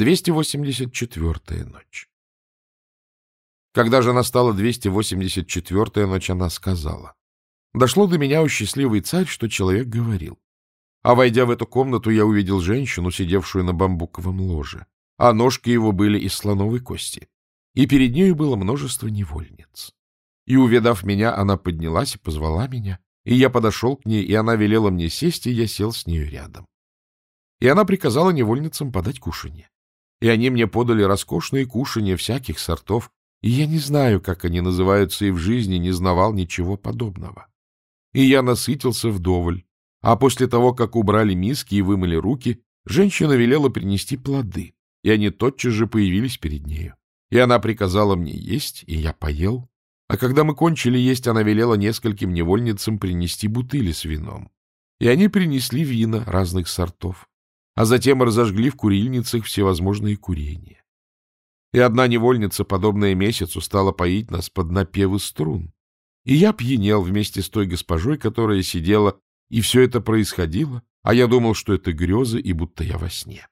284-я ночь. Когда же настала 284-я ночь, она сказала. Дошло до меня, у счастливый царь, что человек говорил. А войдя в эту комнату, я увидел женщину, сидевшую на бамбуковом ложе, а ножки его были из слоновой кости, и перед нею было множество невольниц. И, увидав меня, она поднялась и позвала меня, и я подошел к ней, и она велела мне сесть, и я сел с нею рядом. И она приказала невольницам подать кушанье. И они мне подали роскошные кушанья всяких сортов, и я не знаю, как они называются, и в жизни не знавал ничего подобного. И я насытился вдоволь, а после того, как убрали миски и вымыли руки, женщина велела принести плоды, и они тотчас же появились перед нею. И она приказала мне есть, и я поел. А когда мы кончили есть, она велела нескольким невольницам принести бутыли с вином. И они принесли вина разных сортов, а затем разожгли в курильницах всевозможные курения. И одна невольница, подобная месяцу, стала поить нас под напевы струн. И я пьянел вместе с той госпожой, которая сидела и все это происходило, а я думал, что это грезы и будто я во сне.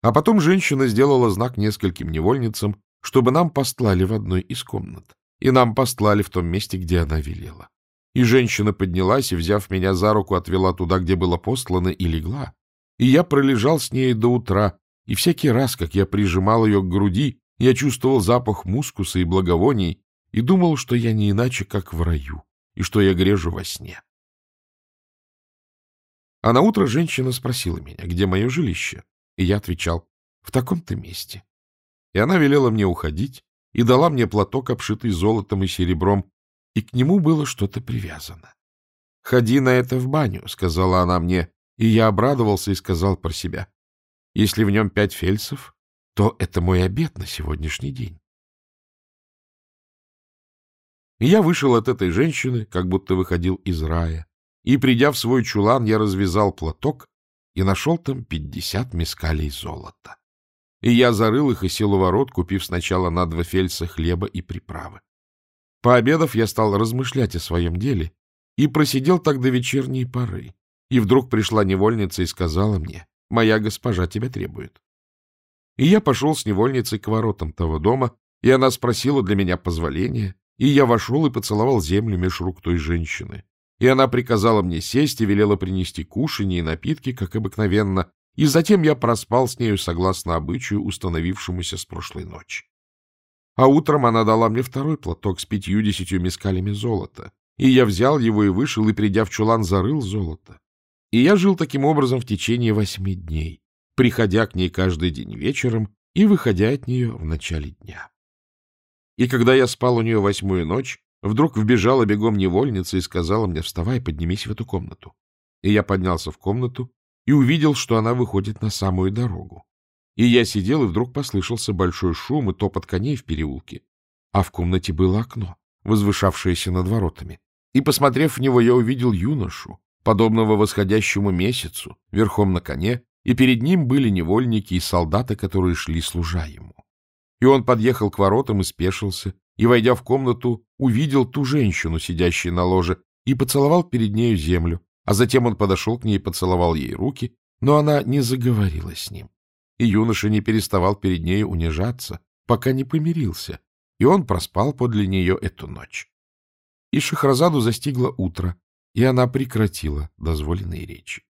А потом женщина сделала знак нескольким невольницам, чтобы нам постлали в одной из комнат, и нам постлали в том месте, где она велела. И женщина поднялась и, взяв меня за руку, отвела туда, где было послано, и легла. И я пролежал с ней до утра, и всякий раз, как я прижимал ее к груди, я чувствовал запах мускуса и благовоний и думал, что я не иначе, как в раю и что я грежу во сне. А на утро женщина спросила меня, где мое жилище, и я отвечал, в таком-то месте. И она велела мне уходить и дала мне платок, обшитый золотом и серебром, и к нему было что-то привязано. — Ходи на это в баню, — сказала она мне, и я обрадовался и сказал про себя. Если в нем пять фельдсов, то это мой обед на сегодняшний день. И я вышел от этой женщины, как будто выходил из рая, и, придя в свой чулан, я развязал платок и нашел там пятьдесят мескалей золота. И я зарыл их и сел у ворот, купив сначала на два фельдса хлеба и приправы. Пообедав, я стал размышлять о своем деле и просидел так до вечерней поры. И вдруг пришла невольница и сказала мне, «Моя госпожа тебя требует». И я пошел с невольницей к воротам того дома, и она спросила для меня позволения, и я вошел и поцеловал землю меж рук той женщины. И она приказала мне сесть и велела принести кушанье и напитки, как обыкновенно, и затем я проспал с нею согласно обычаю, установившемуся с прошлой ночи. А утром она дала мне второй платок с пятью-десятью мескалями золота, и я взял его и вышел, и, придя в чулан, зарыл золото. И я жил таким образом в течение восьми дней, приходя к ней каждый день вечером и выходя от нее в начале дня. И когда я спал у нее восьмую ночь, вдруг вбежала бегом невольница и сказала мне, вставай, поднимись в эту комнату. И я поднялся в комнату и увидел, что она выходит на самую дорогу. И я сидел, и вдруг послышался большой шум и топот коней в переулке. А в комнате было окно, возвышавшееся над воротами. И, посмотрев в него, я увидел юношу, подобного восходящему месяцу, верхом на коне, и перед ним были невольники и солдаты, которые шли служа ему. И он подъехал к воротам и спешился, и, войдя в комнату, увидел ту женщину, сидящую на ложе, и поцеловал перед нею землю, а затем он подошел к ней и поцеловал ей руки, но она не заговорила с ним. И юноша не переставал перед нею унижаться, пока не помирился, и он проспал подле нее эту ночь. И Шахразаду застигло утро, и она прекратила дозволенные речи.